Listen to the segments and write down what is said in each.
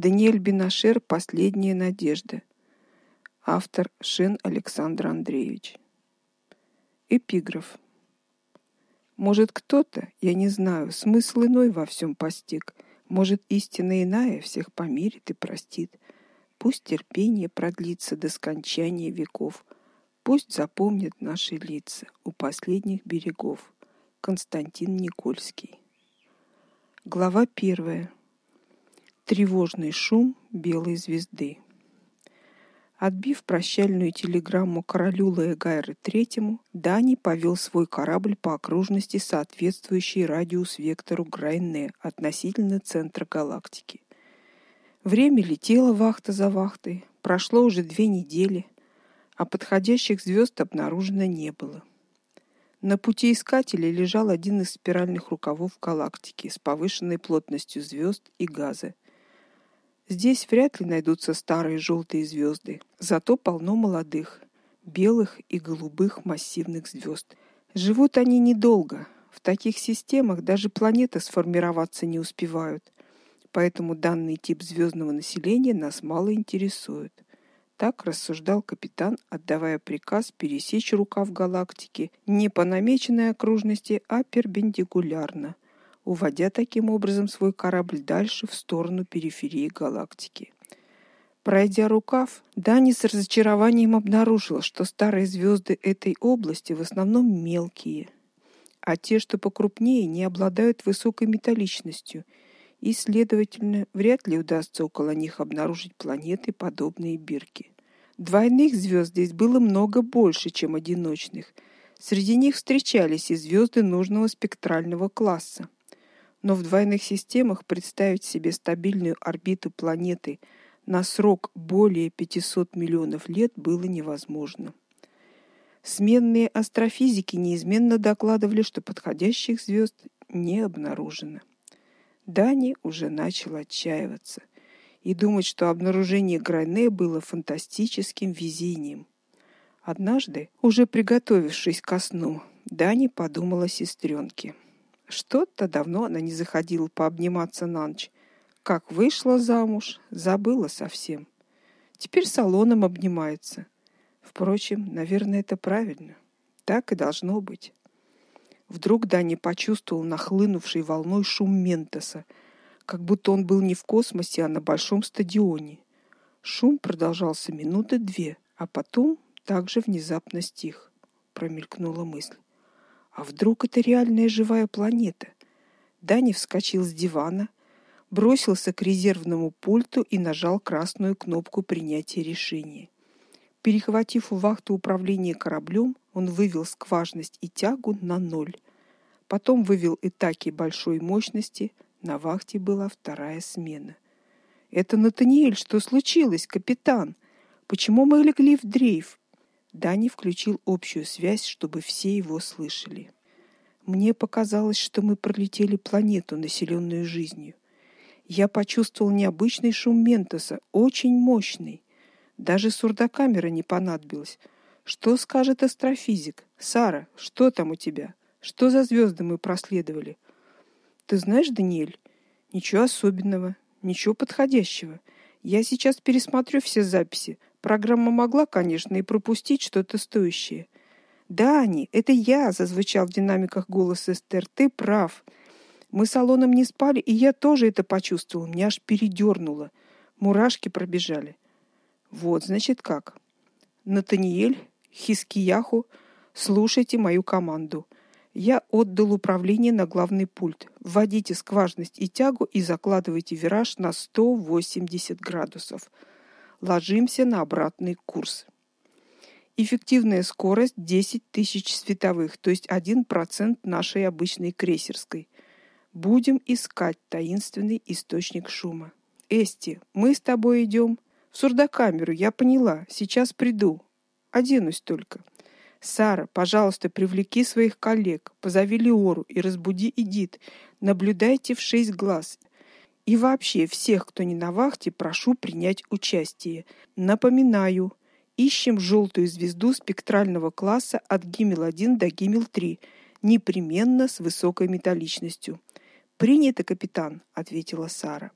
Даниэль Бинашер «Последняя надежда». Автор Шин Александр Андреевич. Эпиграф. Может, кто-то, я не знаю, смысл иной во всем постиг. Может, истина иная всех помирит и простит. Пусть терпение продлится до скончания веков. Пусть запомнят наши лица у последних берегов. Константин Никольский. Глава первая. Тревожный шум белой звезды. Отбив прощальную телеграмму королю Лаэгайры III, Дани повел свой корабль по окружности, соответствующей радиус-вектору Грайне относительно центра галактики. Время летело вахта за вахтой, прошло уже две недели, а подходящих звезд обнаружено не было. На пути искателей лежал один из спиральных рукавов галактики с повышенной плотностью звезд и газа, Здесь вряд ли найдутся старые желтые звезды, зато полно молодых, белых и голубых массивных звезд. Живут они недолго. В таких системах даже планеты сформироваться не успевают. Поэтому данный тип звездного населения нас мало интересует. Так рассуждал капитан, отдавая приказ пересечь рукав галактики не по намеченной окружности, а перпендикулярно – уводя таким образом свой корабль дальше в сторону периферии галактики. Пройдя рукав, Дани с разочарованием обнаружила, что старые звезды этой области в основном мелкие, а те, что покрупнее, не обладают высокой металличностью, и, следовательно, вряд ли удастся около них обнаружить планеты, подобные Бирке. Двойных звезд здесь было много больше, чем одиночных. Среди них встречались и звезды нужного спектрального класса но в двойных системах представить себе стабильную орбиту планеты на срок более 500 миллионов лет было невозможно. Сменные астрофизики неизменно докладывали, что подходящих звезд не обнаружено. Дани уже начал отчаиваться и думать, что обнаружение Грайне было фантастическим везением. Однажды, уже приготовившись ко сну, Дани подумала о сестренке. Что-то давно она не заходила пообниматься на ночь. Как вышла замуж, забыла совсем. Теперь салоном обнимается. Впрочем, наверное, это правильно. Так и должно быть. Вдруг Дани почувствовал нахлынувший волной шум Ментоса, как будто он был не в космосе, а на большом стадионе. Шум продолжался минуты две, а потом также внезапно стих. Промелькнула мысль. А вдруг это реальная живая планета? Дани вскочил с дивана, бросился к резервному пульту и нажал красную кнопку принятия решения. Перехватив у вахты управление кораблем, он вывел скважность и тягу на ноль. Потом вывел итаки большой мощности. На вахте была вторая смена. Это Натаниэль, что случилось, капитан? Почему мы легли в дрейф? Дани включил общую связь, чтобы все его слышали. Мне показалось, что мы пролетели планету, населенную жизнью. Я почувствовал необычный шум Ментоса, очень мощный. Даже сурдокамера не понадобилась. Что скажет астрофизик? Сара, что там у тебя? Что за звезды мы проследовали? Ты знаешь, Даниэль, ничего особенного, ничего подходящего. Я сейчас пересмотрю все записи. Программа могла, конечно, и пропустить что-то стоящее. Да, они, это я, зазвучал в динамиках голос Эстер. Ты прав. Мы с Алоном не спали, и я тоже это почувствовал. Меня аж передернуло. Мурашки пробежали. Вот, значит, как. Натаниэль, Хискияху, слушайте мою команду. Я отдал управление на главный пульт. Вводите скважность и тягу и закладывайте вираж на 180 градусов ложимся на обратный курс. Эффективная скорость 10 тысяч световых, то есть 1% нашей обычной крейсерской. Будем искать таинственный источник шума. Эсти, мы с тобой идем в сурдокамеру. Я поняла. Сейчас приду. Оденусь только. Сара, пожалуйста, привлеки своих коллег, позови Леору и разбуди Эдит. Наблюдайте в шесть глаз. И вообще всех, кто не на вахте, прошу принять участие. Напоминаю, ищем желтую звезду спектрального класса от Гиммел-1 до Гиммел-3, непременно с высокой металличностью. Принято, капитан, ответила Сара.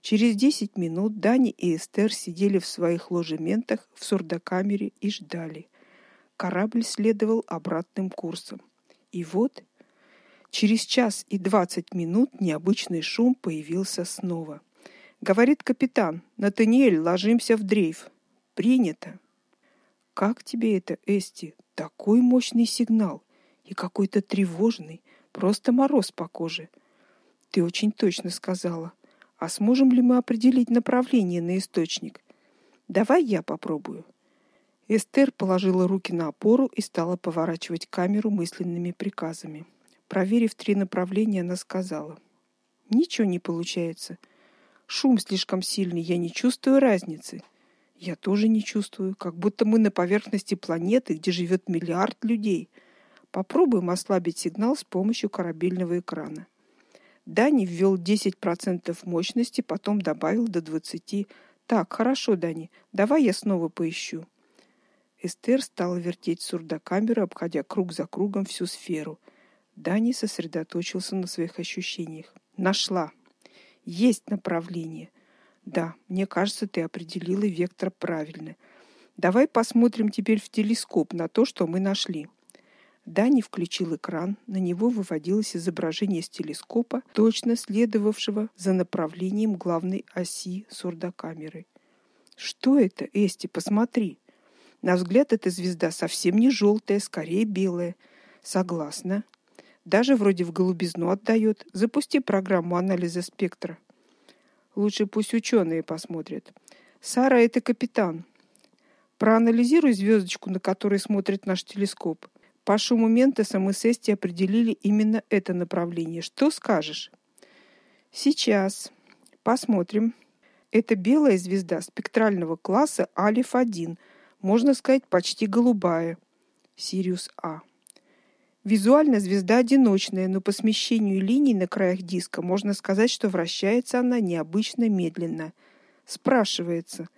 Через десять минут Дани и Эстер сидели в своих ложементах в сурдокамере и ждали. Корабль следовал обратным курсом. И вот через час и двадцать минут необычный шум появился снова. Говорит капитан: "Натаниэль, ложимся в дрейф". Принято. Как тебе это, Эсти? Такой мощный сигнал и какой-то тревожный, просто мороз по коже. Ты очень точно сказала. А сможем ли мы определить направление на источник? Давай я попробую. Эстер положила руки на опору и стала поворачивать камеру мысленными приказами. Проверив три направления, она сказала: "Ничего не получается. Шум слишком сильный, я не чувствую разницы. Я тоже не чувствую, как будто мы на поверхности планеты, где живет миллиард людей. Попробуем ослабить сигнал с помощью корабельного экрана". Дани ввел 10% мощности, потом добавил до 20. Так, хорошо, Дани. Давай я снова поищу. Эстер стала вертеть сурдокамеру, обходя круг за кругом всю сферу. Дани сосредоточился на своих ощущениях. Нашла. Есть направление. Да, мне кажется, ты определила вектор правильно. Давай посмотрим теперь в телескоп на то, что мы нашли. Дани включил экран, на него выводилось изображение с телескопа, точно следовавшего за направлением главной оси сурдокамеры. Что это, Эсти, посмотри. На взгляд эта звезда совсем не желтая, скорее белая. Согласна. Даже вроде в голубизну отдает. Запусти программу анализа спектра. Лучше пусть ученые посмотрят. Сара это капитан. Проанализируй звездочку, на которой смотрит наш телескоп. По шуму Ментеса мы с Эсти определили именно это направление. Что скажешь? Сейчас. Посмотрим. Это белая звезда спектрального класса Алиф-1, можно сказать, почти голубая. Сириус А. Визуально звезда одиночная, но по смещению линий на краях диска можно сказать, что вращается она необычно медленно. Спрашивается,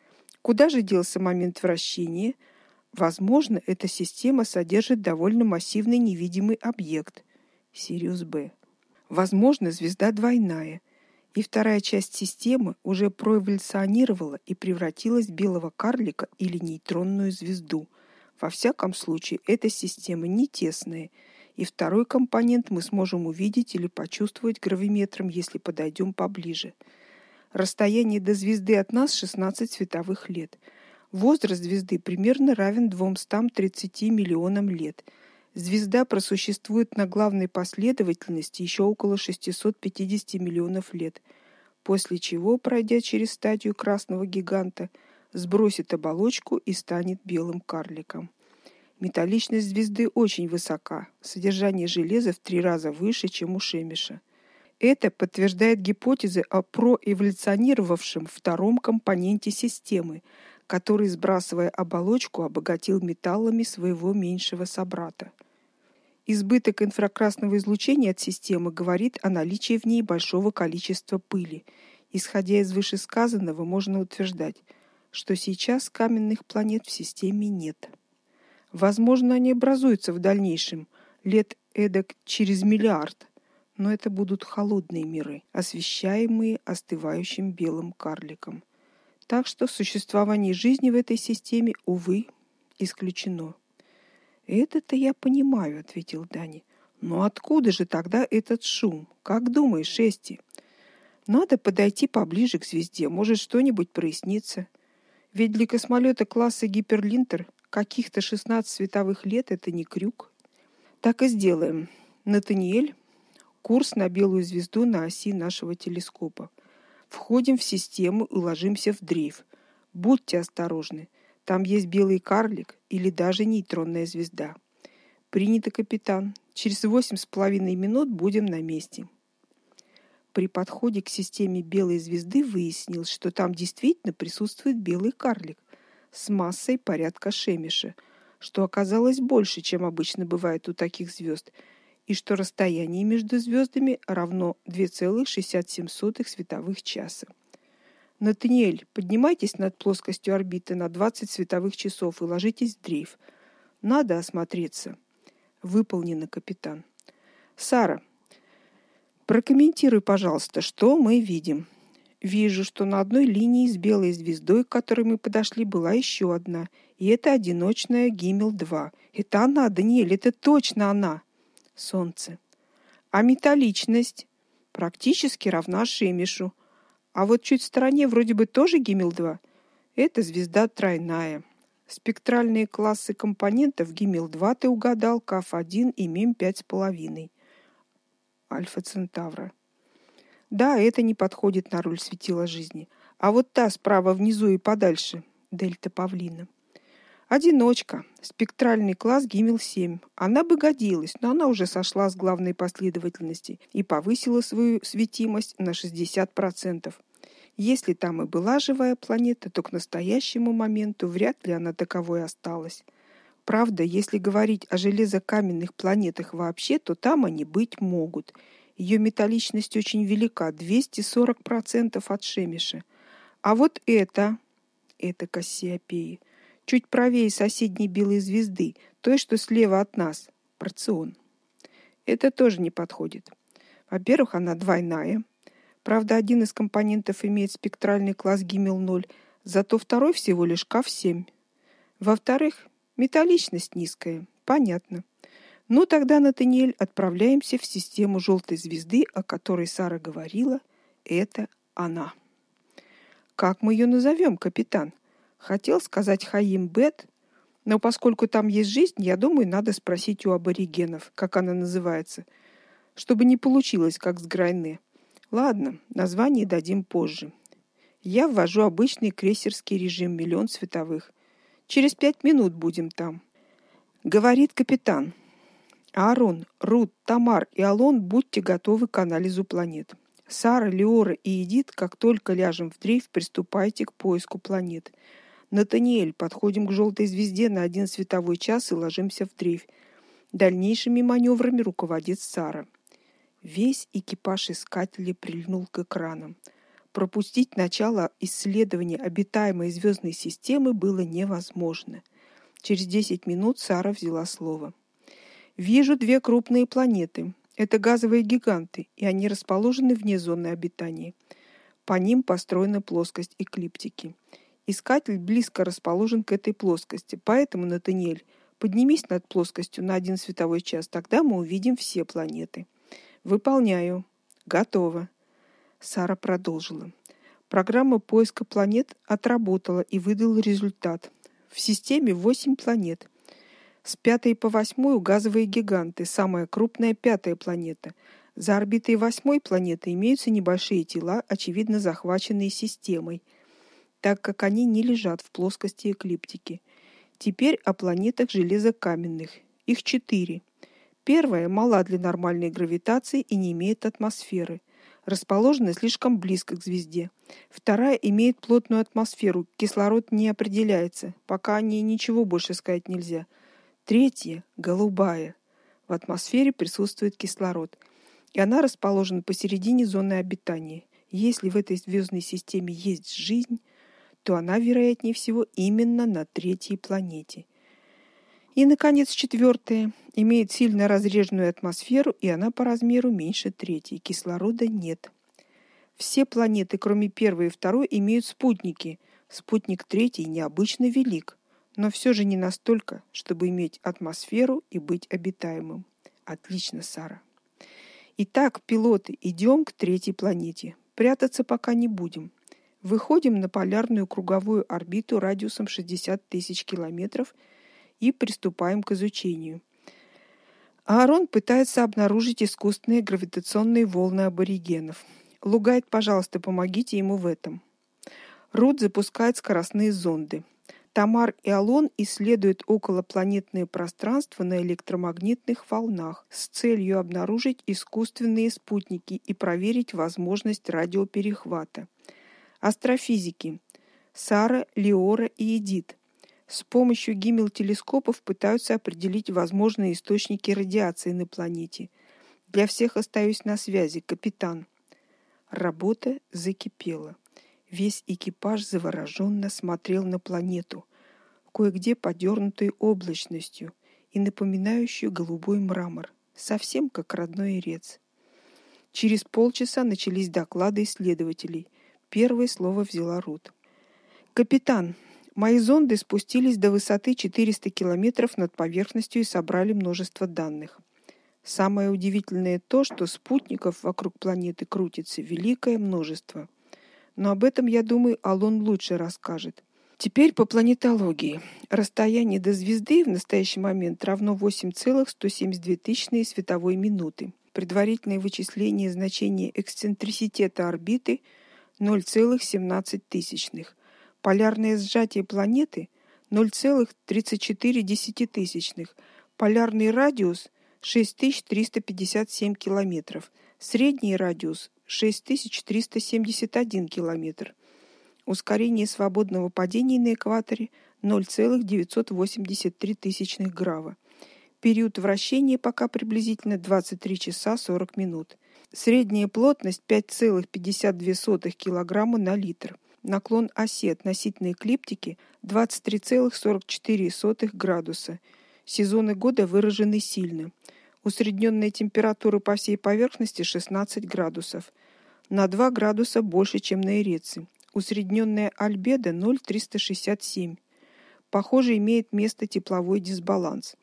куда же делся момент вращения – Возможно, эта система содержит довольно массивный невидимый объект Сириус Б. Возможно, звезда двойная, и вторая часть системы уже проэволюционировала и превратилась в белого карлика или нейтронную звезду. Во всяком случае, эта система не тесная, и второй компонент мы сможем увидеть или почувствовать гравиметром, если подойдем поближе. Расстояние до звезды от нас 16 световых лет – Возраст звезды примерно равен 230 миллионам лет. Звезда просуществует на главной последовательности еще около 650 миллионов лет, после чего, пройдя через стадию красного гиганта, сбросит оболочку и станет белым карликом. Металличность звезды очень высока. Содержание железа в три раза выше, чем у Шемиша. Это подтверждает гипотезы о проэволюционировавшем втором компоненте системы, который, сбрасывая оболочку, обогатил металлами своего меньшего собрата. Избыток инфракрасного излучения от системы говорит о наличии в ней большого количества пыли. Исходя из вышесказанного, можно утверждать, что сейчас каменных планет в системе нет. Возможно, они образуются в дальнейшем, лет эдак через миллиард, но это будут холодные миры, освещаемые остывающим белым карликом. Так что существование жизни в этой системе увы исключено. Это-то я понимаю, ответил Дани. Но откуда же тогда этот шум? Как думаешь, Шести? Надо подойти поближе к звезде, может, что-нибудь прояснится. Ведь для космолета класса Гиперлинтер каких-то 16 световых лет это не крюк. Так и сделаем. Натаниэль, курс на белую звезду на оси нашего телескопа. Входим в систему и ложимся в дрейф. Будьте осторожны. Там есть белый карлик или даже нейтронная звезда. Принято, капитан. Через восемь с половиной минут будем на месте. При подходе к системе белой звезды выяснилось, что там действительно присутствует белый карлик с массой порядка Шемиша, что оказалось больше, чем обычно бывает у таких звезд – и что расстояние между звездами равно 2,67 световых часа. Натаниэль, поднимайтесь над плоскостью орбиты на 20 световых часов и ложитесь в дрейф. Надо осмотреться. Выполнено, капитан. Сара, прокомментируй, пожалуйста, что мы видим. Вижу, что на одной линии с белой звездой, к которой мы подошли, была еще одна, и это одиночная Гиммел-2. Это она, Даниэль, это точно она. Солнце. А металличность практически равна Шемишу. А вот чуть в стороне вроде бы тоже Гиммел-2. Это звезда тройная. Спектральные классы компонентов Гиммел-2 ты угадал, КАФ-1 и МИМ-5,5. Альфа Центавра. Да, это не подходит на роль светила жизни. А вот та справа внизу и подальше дельта павлина. Одиночка, спектральный класс Гиммел-7. Она бы годилась, но она уже сошла с главной последовательности и повысила свою светимость на 60%. Если там и была живая планета, то к настоящему моменту вряд ли она таковой осталась. Правда, если говорить о железокаменных планетах вообще, то там они быть могут – ее металличность очень велика, 240% от Шемиша. А вот это, это Кассиопеи, чуть правее соседней белой звезды, той, что слева от нас, Процион. Это тоже не подходит. Во-первых, она двойная. Правда, один из компонентов имеет спектральный класс Гиммел-0, зато второй всего лишь КАФ-7. Во-вторых, металличность низкая. Понятно. Ну тогда, Натаниэль, отправляемся в систему желтой звезды, о которой Сара говорила. Это она. Как мы ее назовем, капитан? Хотел сказать Хаим Бет, но поскольку там есть жизнь, я думаю, надо спросить у аборигенов, как она называется, чтобы не получилось как с Грайне. Ладно, название дадим позже. Я ввожу обычный крейсерский режим миллион световых. Через пять минут будем там. Говорит капитан. Аарон, Рут, Тамар и Алон, будьте готовы к анализу планет. Сара, Леора и Эдит, как только ляжем в дрейф, приступайте к поиску планет. Натаниэль, подходим к желтой звезде на один световой час и ложимся в дрейф. Дальнейшими маневрами руководит Сара. Весь экипаж искателей прильнул к экранам. Пропустить начало исследования обитаемой звездной системы было невозможно. Через 10 минут Сара взяла слово. Вижу две крупные планеты. Это газовые гиганты, и они расположены вне зоны обитания. По ним построена плоскость эклиптики. Искатель близко расположен к этой плоскости, поэтому, Натаниэль, поднимись над плоскостью на один световой час, тогда мы увидим все планеты. Выполняю. Готово. Сара продолжила. Программа поиска планет отработала и выдала результат. В системе восемь планет. С пятой по восьмую газовые гиганты, самая крупная пятая планета. За орбитой восьмой планеты имеются небольшие тела, очевидно захваченные системой, так как они не лежат в плоскости эклиптики. Теперь о планетах железокаменных. Их четыре. Первая мала для нормальной гравитации и не имеет атмосферы. Расположена слишком близко к звезде. Вторая имеет плотную атмосферу. Кислород не определяется. Пока о ней ничего больше сказать нельзя. Третья голубая. В атмосфере присутствует кислород, и она расположена посередине зоны обитания. Если в этой звездной системе есть жизнь, то она, вероятнее всего, именно на третьей планете. И наконец, четвертая имеет сильно разреженную атмосферу, и она по размеру меньше третьей. Кислорода нет. Все планеты, кроме первой и второй, имеют спутники. Спутник третий необычно велик но все же не настолько, чтобы иметь атмосферу и быть обитаемым. Отлично, Сара. Итак, пилоты, идем к третьей планете. Прятаться пока не будем. Выходим на полярную круговую орбиту радиусом 60 тысяч километров и приступаем к изучению. Аарон пытается обнаружить искусственные гравитационные волны аборигенов. Лугайт, пожалуйста, помогите ему в этом. Рут запускает скоростные зонды. Тамар и Алон исследуют околопланетное пространство на электромагнитных волнах с целью обнаружить искусственные спутники и проверить возможность радиоперехвата. Астрофизики Сара, Леора и Эдит с помощью гиммел-телескопов пытаются определить возможные источники радиации на планете. Для всех остаюсь на связи, капитан. Работа закипела. Весь экипаж завороженно смотрел на планету, кое-где подернутую облачностью и напоминающую голубой мрамор, совсем как родной Ирец. Через полчаса начались доклады исследователей. Первое слово взяла Рут. Капитан, мои зонды спустились до высоты 400 километров над поверхностью и собрали множество данных. Самое удивительное то, что спутников вокруг планеты крутится великое множество. Но об этом, я думаю, Алон лучше расскажет. Теперь по планетологии. Расстояние до звезды в настоящий момент равно 8,172 световой минуты. Предварительное вычисление значения эксцентриситета орбиты 0,17. Полярное сжатие планеты 0,34. Полярный радиус 6357 километров. Средний радиус 6371 километр. Ускорение свободного падения на экваторе 0,983 тысячных грава. Период вращения пока приблизительно 23 часа 40 минут. Средняя плотность 5,52 кг на литр. Наклон оси относительно эклиптики 23,44 градуса. Сезоны года выражены сильно. Усредненная температура по всей поверхности 16 градусов. На 2 градуса больше, чем на Эреции усредненная альбедо 0,367. Похоже, имеет место тепловой дисбаланс.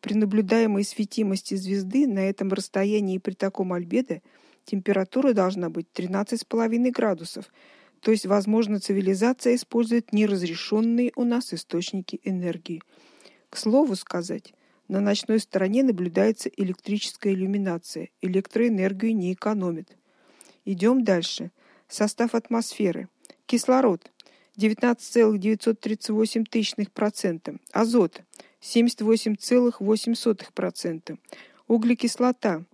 При наблюдаемой светимости звезды на этом расстоянии при таком альбедо температура должна быть 13,5 градусов, то есть, возможно, цивилизация использует неразрешенные у нас источники энергии. К слову сказать, на ночной стороне наблюдается электрическая иллюминация. Электроэнергию не экономит. Идем дальше. Состав атмосферы. Кислород 19,938%, азот 78,8%, углекислота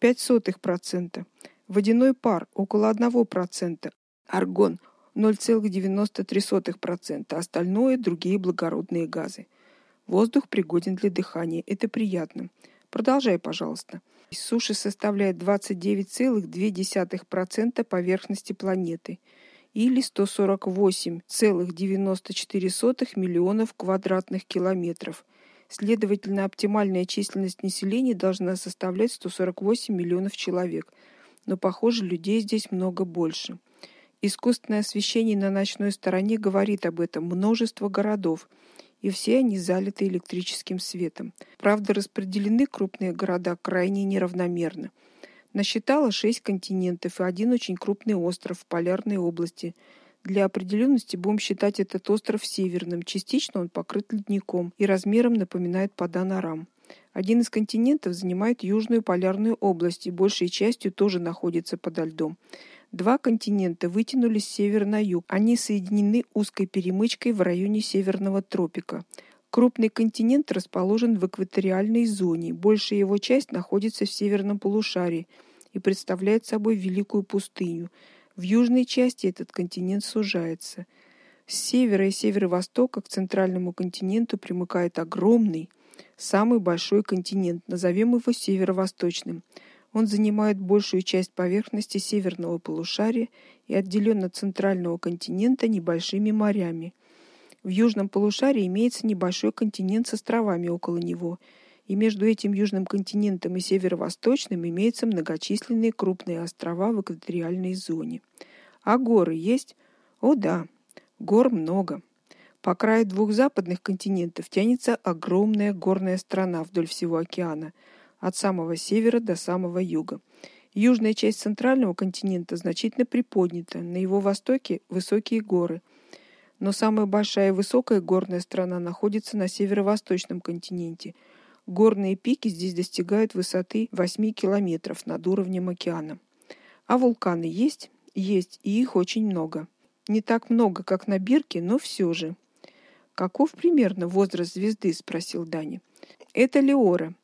0,05%, водяной пар около 1%, аргон 0,93%, остальное другие благородные газы. Воздух пригоден для дыхания. Это приятно. Продолжай, пожалуйста. Суша составляет 29,2% поверхности планеты или 148,94 миллионов квадратных километров. Следовательно, оптимальная численность населения должна составлять 148 миллионов человек. Но, похоже, людей здесь много больше. Искусственное освещение на ночной стороне говорит об этом. Множество городов, и все они залиты электрическим светом. Правда, распределены крупные города крайне неравномерно – насчитала шесть континентов и один очень крупный остров в полярной области. Для определенности будем считать этот остров северным. Частично он покрыт ледником и размером напоминает Паданарам. Один из континентов занимает южную полярную область и большей частью тоже находится подо льдом. Два континента вытянулись с севера на юг. Они соединены узкой перемычкой в районе северного тропика. Крупный континент расположен в экваториальной зоне. Большая его часть находится в северном полушарии и представляет собой великую пустыню. В южной части этот континент сужается. С севера и северо-востока к центральному континенту примыкает огромный, самый большой континент, назовем его северо-восточным. Он занимает большую часть поверхности северного полушария и отделен от центрального континента небольшими морями. В южном полушарии имеется небольшой континент с островами около него, и между этим южным континентом и северо-восточным имеются многочисленные крупные острова в экваториальной зоне. А горы есть? О да, гор много. По краю двух западных континентов тянется огромная горная страна вдоль всего океана, от самого севера до самого юга. Южная часть центрального континента значительно приподнята, на его востоке высокие горы – но самая большая и высокая горная страна находится на северо-восточном континенте. Горные пики здесь достигают высоты 8 километров над уровнем океана. А вулканы есть? Есть, и их очень много. Не так много, как на Бирке, но все же. Каков примерно возраст звезды, спросил Дани. Это Леора.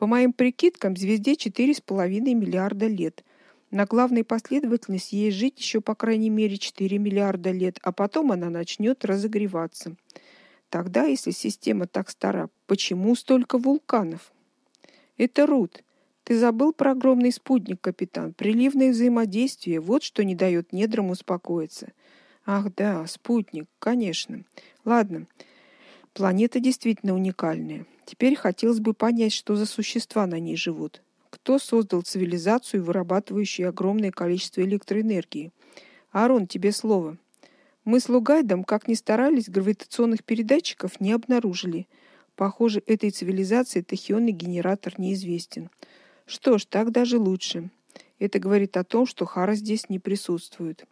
По моим прикидкам, звезде 4,5 миллиарда лет. На главной последовательности ей жить еще по крайней мере 4 миллиарда лет, а потом она начнет разогреваться. Тогда, если система так стара, почему столько вулканов? Это Рут. Ты забыл про огромный спутник, капитан. Приливное взаимодействие вот что не дает недрам успокоиться. Ах, да, спутник, конечно. Ладно. Планета действительно уникальная. Теперь хотелось бы понять, что за существа на ней живут. Кто создал цивилизацию, вырабатывающую огромное количество электроэнергии? Арон, тебе слово. Мы с Лугайдом, как ни старались, гравитационных передатчиков не обнаружили. Похоже, этой цивилизации тахионный генератор неизвестен. Что ж, так даже лучше. Это говорит о том, что Хара здесь не присутствует.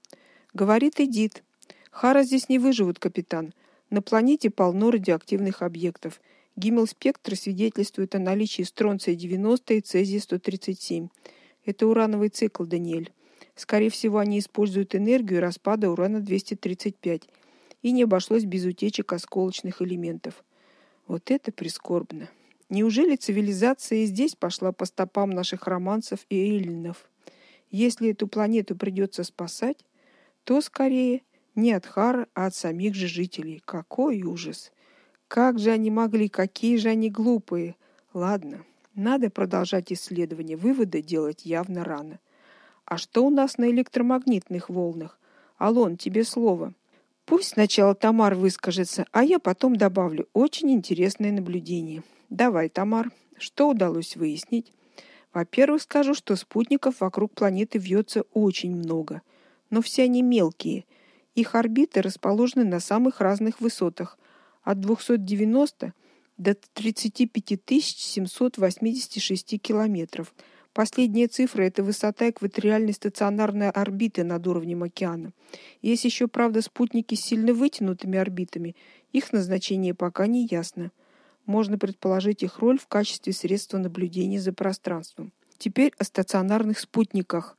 Говорит Эдит. Хара здесь не выживут, капитан. На планете полно радиоактивных объектов. Гиммел-спектры свидетельствуют о наличии стронция-90 и цезия-137. Это урановый цикл, Даниэль. Скорее всего, они используют энергию распада урана-235, и не обошлось без утечек осколочных элементов. Вот это прискорбно. Неужели цивилизация и здесь пошла по стопам наших романцев и эллинов? Если эту планету придется спасать, то скорее не от Хара, а от самих же жителей. Какой ужас! Как же они могли, какие же они глупые. Ладно, надо продолжать исследование. Выводы делать явно рано. А что у нас на электромагнитных волнах? Алон, тебе слово. Пусть сначала Тамар выскажется, а я потом добавлю. Очень интересное наблюдение. Давай, Тамар, что удалось выяснить? Во-первых, скажу, что спутников вокруг планеты вьется очень много, но все они мелкие. Их орбиты расположены на самых разных высотах, от 290 до 35 786 километров – Последняя цифра это высота экваториальной стационарной орбиты над уровнем океана. Есть еще, правда, спутники с сильно вытянутыми орбитами. Их назначение пока не ясно. Можно предположить их роль в качестве средства наблюдения за пространством. Теперь о стационарных спутниках.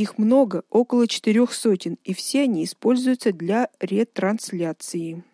Их много, около четырех сотен, и все они используются для ретрансляции.